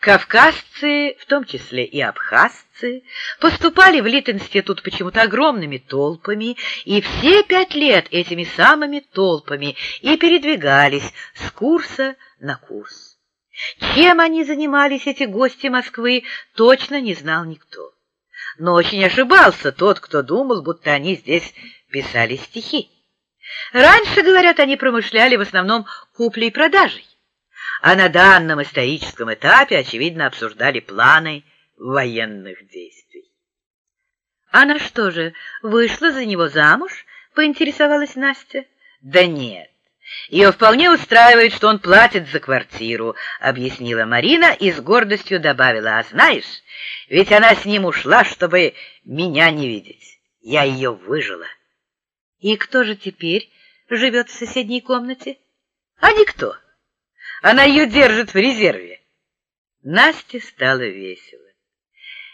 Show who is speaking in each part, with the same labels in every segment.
Speaker 1: Кавказцы, в том числе и абхазцы, поступали в Лит-институт почему-то огромными толпами, и все пять лет этими самыми толпами и передвигались с курса на курс. Чем они занимались, эти гости Москвы, точно не знал никто. Но очень ошибался тот, кто думал, будто они здесь писали стихи. Раньше, говорят, они промышляли в основном куплей-продажей а на данном историческом этапе, очевидно, обсуждали планы военных действий. «Она что же, вышла за него замуж?» — поинтересовалась Настя. «Да нет, ее вполне устраивает, что он платит за квартиру», — объяснила Марина и с гордостью добавила. «А знаешь, ведь она с ним ушла, чтобы меня не видеть. Я ее выжила». «И кто же теперь живет в соседней комнате?» «А никто». Она ее держит в резерве. Насте стало весело.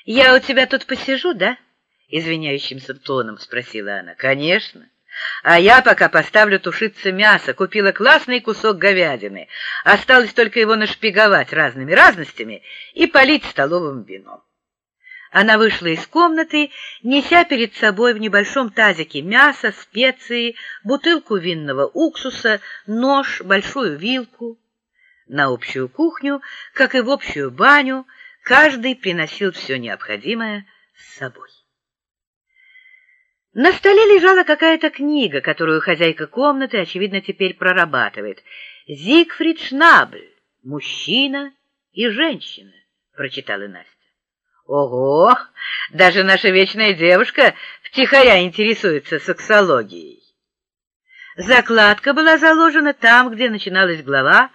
Speaker 1: «Я у тебя тут посижу, да?» — извиняющимся тоном спросила она. «Конечно. А я пока поставлю тушиться мясо. Купила классный кусок говядины. Осталось только его нашпиговать разными разностями и полить столовым вином». Она вышла из комнаты, неся перед собой в небольшом тазике мясо, специи, бутылку винного уксуса, нож, большую вилку. На общую кухню, как и в общую баню, каждый приносил все необходимое с собой. На столе лежала какая-то книга, которую хозяйка комнаты, очевидно, теперь прорабатывает. «Зигфрид Шнабль. Мужчина и женщина», — прочитала Настя. «Ого! Даже наша вечная девушка втихаря интересуется сексологией». Закладка была заложена там, где начиналась глава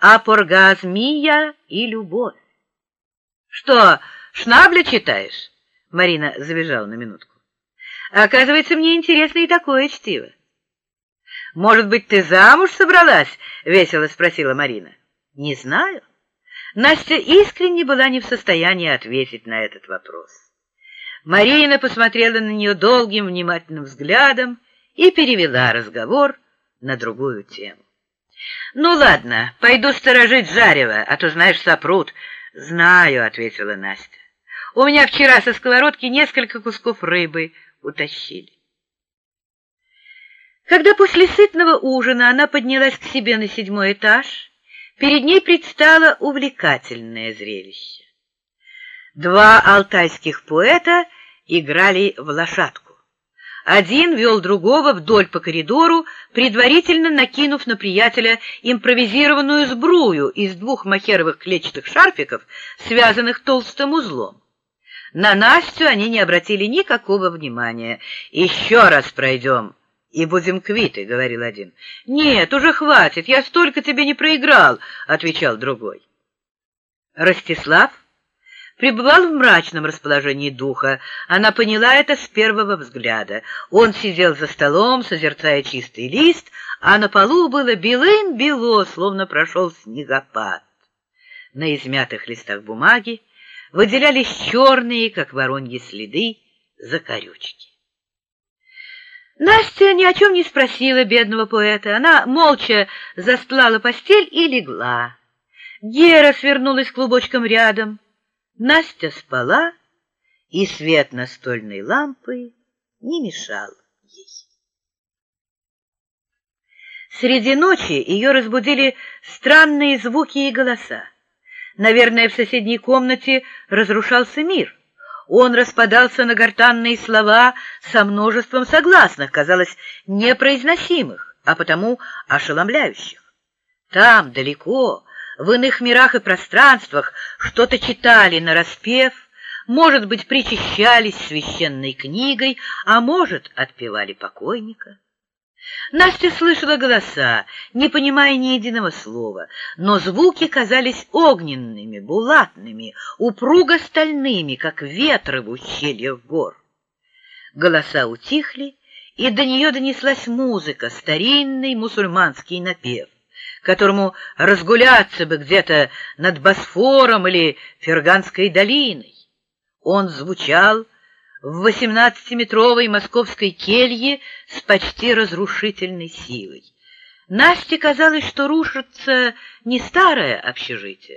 Speaker 1: апоргазмия и любовь. Что, Шнабля читаешь? Марина завизжала на минутку. Оказывается, мне интересно и такое чтиво. Может быть, ты замуж собралась? Весело спросила Марина. Не знаю. Настя искренне была не в состоянии ответить на этот вопрос. Марина посмотрела на нее долгим внимательным взглядом и перевела разговор на другую тему. «Ну ладно, пойду сторожить Жарева, а то, знаешь, сопрут». «Знаю», — ответила Настя. «У меня вчера со сковородки несколько кусков рыбы утащили». Когда после сытного ужина она поднялась к себе на седьмой этаж, перед ней предстало увлекательное зрелище. Два алтайских поэта играли в лошадку. Один вел другого вдоль по коридору, предварительно накинув на приятеля импровизированную сбрую из двух махеровых клетчатых шарфиков, связанных толстым узлом. На Настю они не обратили никакого внимания. «Еще раз пройдем, и будем квиты», — говорил один. «Нет, уже хватит, я столько тебе не проиграл», — отвечал другой. Ростислав пребывал в мрачном расположении духа. Она поняла это с первого взгляда. Он сидел за столом, созерцая чистый лист, а на полу было белым-бело, словно прошел снегопад. На измятых листах бумаги выделялись черные, как вороньи следы, закорючки. Настя ни о чем не спросила бедного поэта. Она молча застлала постель и легла. Гера свернулась клубочком рядом. Настя спала, и свет настольной лампы не мешал ей. Среди ночи ее разбудили странные звуки и голоса. Наверное, в соседней комнате разрушался мир. Он распадался на гортанные слова со множеством согласных, казалось, непроизносимых, а потому ошеломляющих. Там, далеко, в иных мирах и пространствах что-то читали на распев, может быть, причащались священной книгой, а может, отпевали покойника. Настя слышала голоса, не понимая ни единого слова, но звуки казались огненными, булатными, упруго стальными, как ветры в ущельях гор. Голоса утихли, и до нее донеслась музыка, старинный мусульманский напев которому разгуляться бы где-то над Босфором или Ферганской долиной. Он звучал в восемнадцатиметровой московской келье с почти разрушительной силой. Насте казалось, что рушится не старое общежитие,